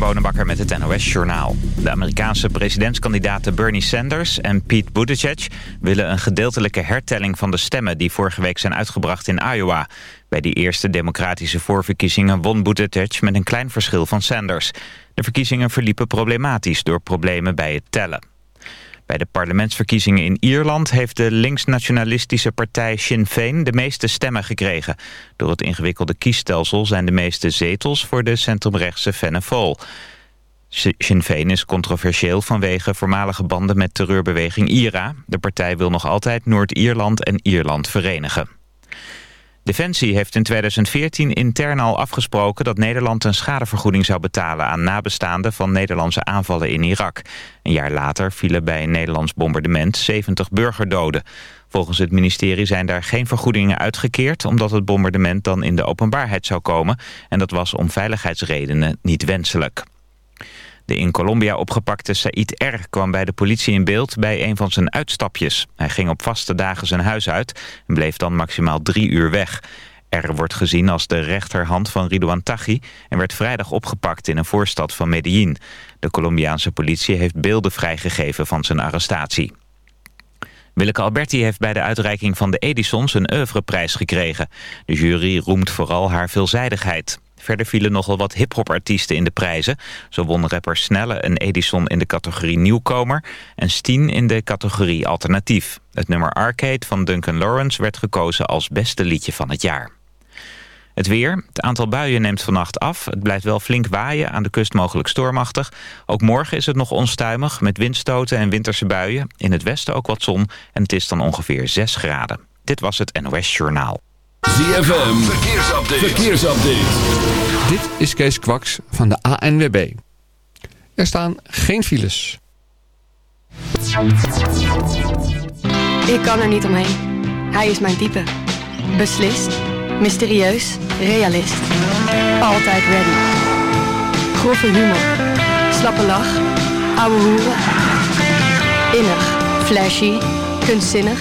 Bonenbakker met het NOS Journaal. De Amerikaanse presidentskandidaten Bernie Sanders en Pete Buttigieg... willen een gedeeltelijke hertelling van de stemmen... die vorige week zijn uitgebracht in Iowa. Bij die eerste democratische voorverkiezingen won Buttigieg... met een klein verschil van Sanders. De verkiezingen verliepen problematisch door problemen bij het tellen. Bij de parlementsverkiezingen in Ierland heeft de linksnationalistische partij Sinn Féin de meeste stemmen gekregen. Door het ingewikkelde kiesstelsel zijn de meeste zetels voor de centrumrechtse Fianna Fáil. Sinn Féin is controversieel vanwege voormalige banden met terreurbeweging IRA. De partij wil nog altijd Noord-Ierland en Ierland verenigen. Defensie heeft in 2014 intern al afgesproken dat Nederland een schadevergoeding zou betalen aan nabestaanden van Nederlandse aanvallen in Irak. Een jaar later vielen bij een Nederlands bombardement 70 burgerdoden. Volgens het ministerie zijn daar geen vergoedingen uitgekeerd omdat het bombardement dan in de openbaarheid zou komen en dat was om veiligheidsredenen niet wenselijk. De in Colombia opgepakte Said R. kwam bij de politie in beeld bij een van zijn uitstapjes. Hij ging op vaste dagen zijn huis uit en bleef dan maximaal drie uur weg. R. wordt gezien als de rechterhand van Ridouan Taghi... en werd vrijdag opgepakt in een voorstad van Medellin. De Colombiaanse politie heeft beelden vrijgegeven van zijn arrestatie. Willeke Alberti heeft bij de uitreiking van de Edisons een oeuvreprijs gekregen. De jury roemt vooral haar veelzijdigheid. Verder vielen nogal wat hip-hop-artiesten in de prijzen. Zo won rapper Snelle een Edison in de categorie nieuwkomer... en Steen in de categorie alternatief. Het nummer Arcade van Duncan Lawrence werd gekozen als beste liedje van het jaar. Het weer. Het aantal buien neemt vannacht af. Het blijft wel flink waaien, aan de kust mogelijk stormachtig. Ook morgen is het nog onstuimig, met windstoten en winterse buien. In het westen ook wat zon en het is dan ongeveer 6 graden. Dit was het NOS Journaal. ZFM, verkeersupdate. verkeersupdate. Dit is Kees Kwaks van de ANWB. Er staan geen files. Ik kan er niet omheen. Hij is mijn type. Beslist, mysterieus, realist. Altijd ready. Grove humor. Slappe lach. Ouwe hoeren. Innig, flashy, kunstzinnig.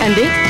En dit?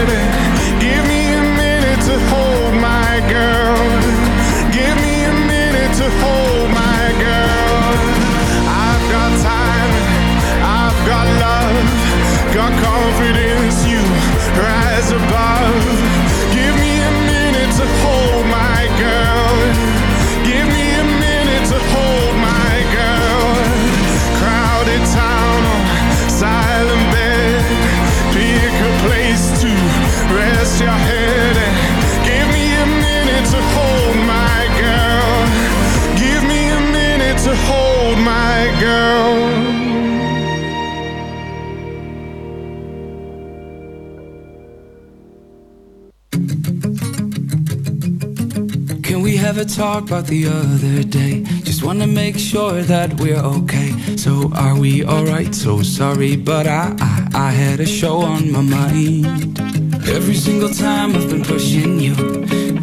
Talk about the other day? Just wanna make sure that we're okay. So are we alright? So sorry, but I, I I had a show on my mind. Every single time I've been pushing you,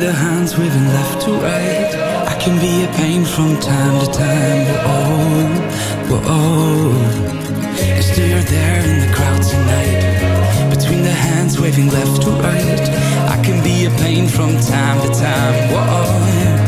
the hands waving left to right I can be a pain from time to time We're old, we're still you're there in the crowd tonight. Between the hands waving left to right I can be a pain from time to time Whoa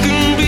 can be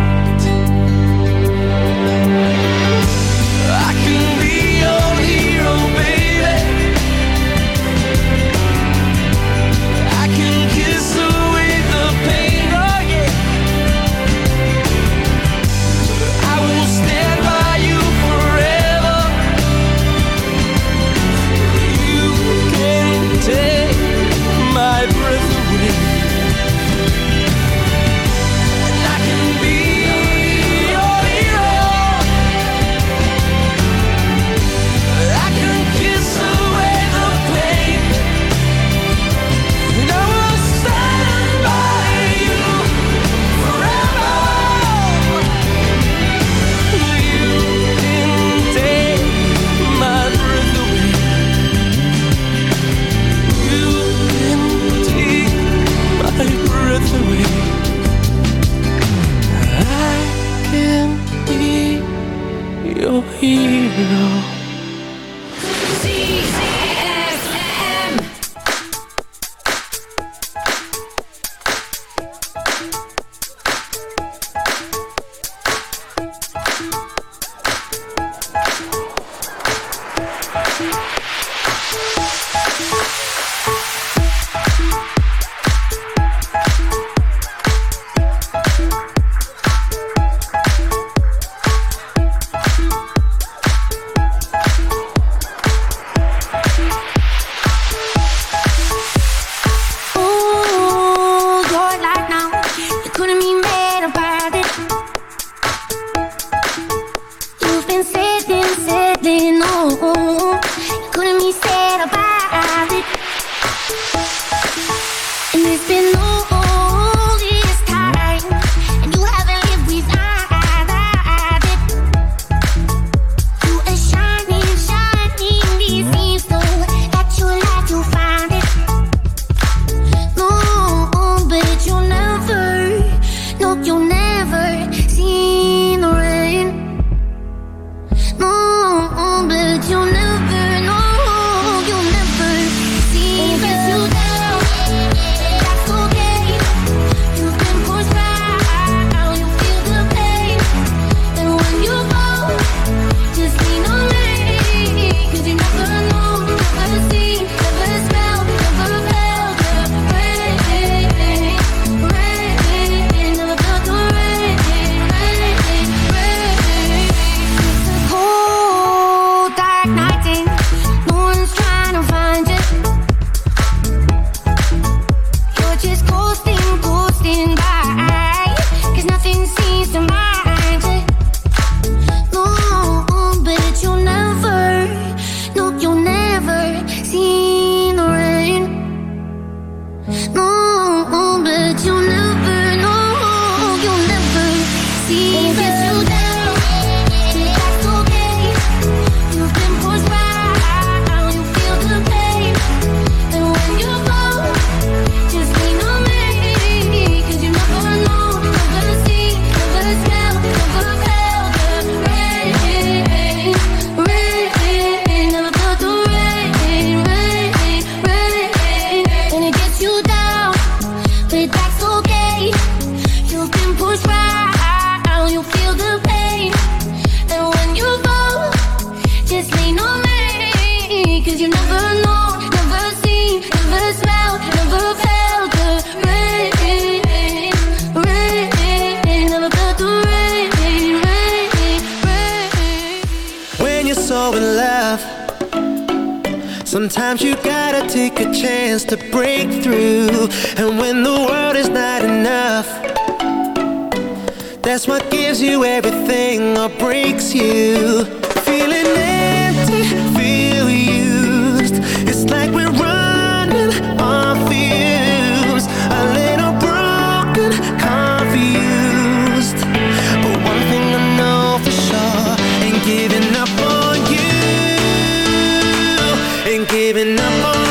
been giving up on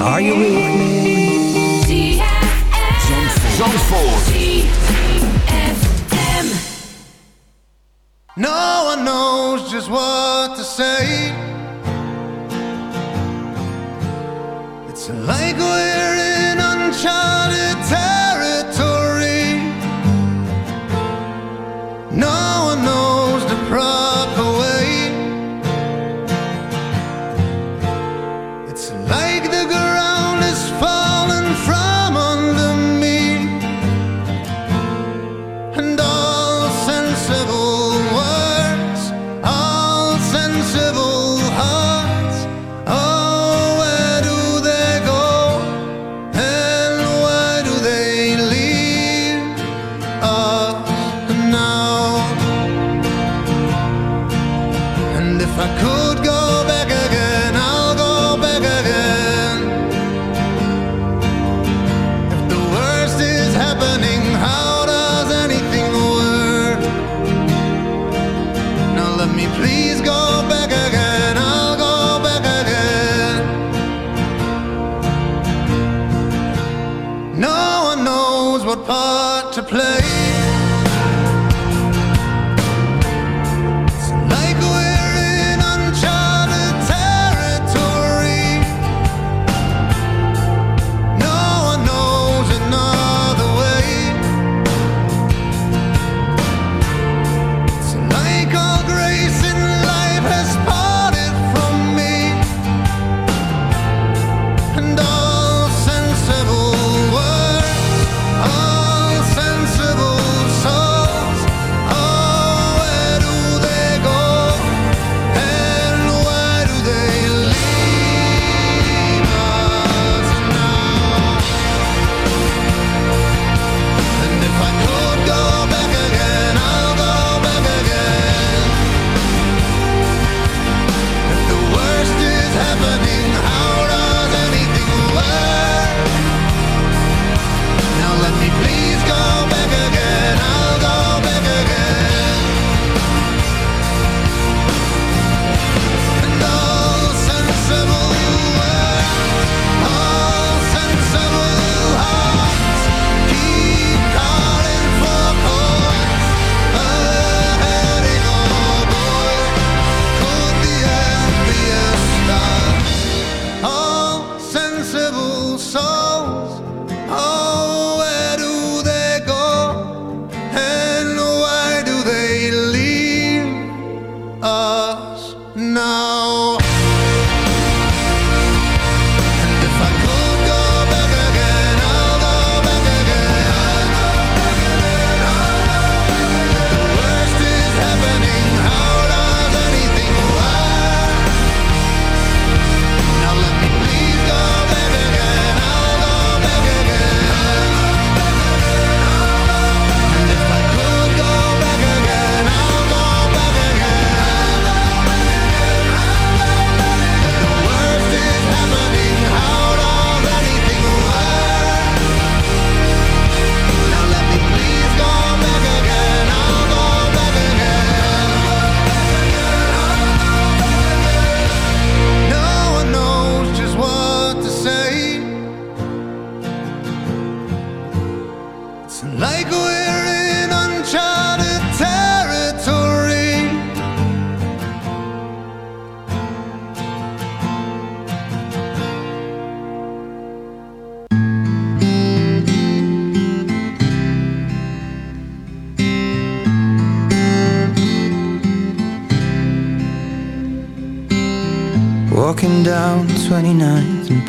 Are you with me? No one knows just what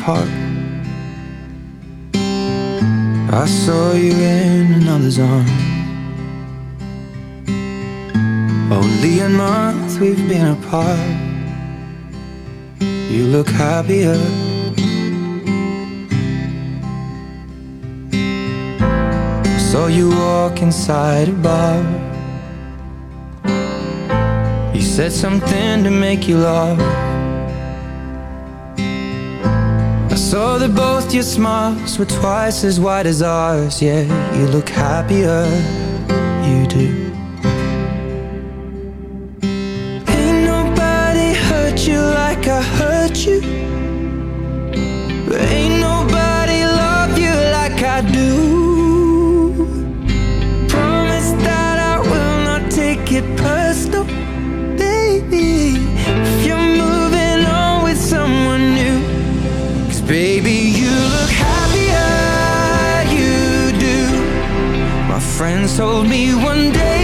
apart. I saw you in another's arms. Only a month we've been apart. You look happier. Saw you walk inside a bar. He said something to make you laugh. left, your smiles were twice as wide as ours. Yeah, you look happier, you do. Ain't nobody hurt you like I hurt you. But Ain't nobody love you like I do. Promise that I will not take it personal, baby. If you're moving on with someone new, Cause baby. friends told me one day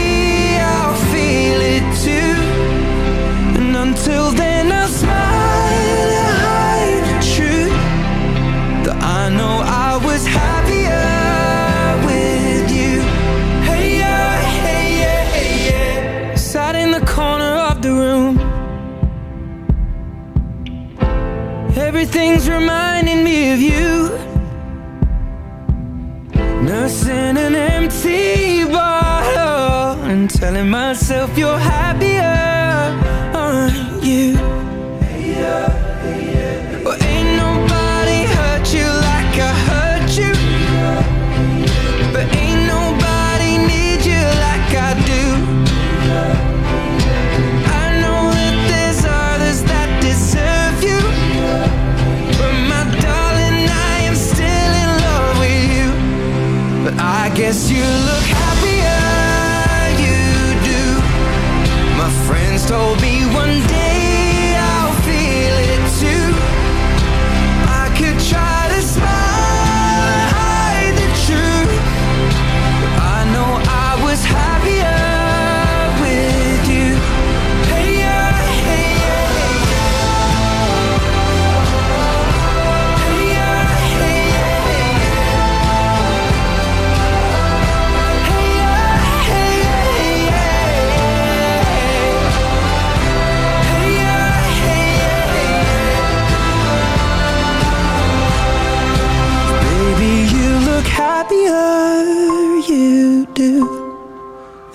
happier you do.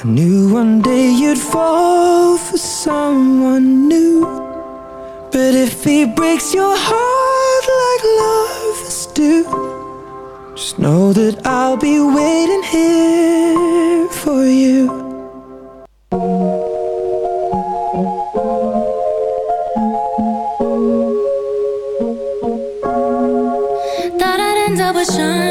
I knew one day you'd fall for someone new. But if he breaks your heart like lovers do, just know that I'll be waiting here for you. Thought I'd end up with Sean.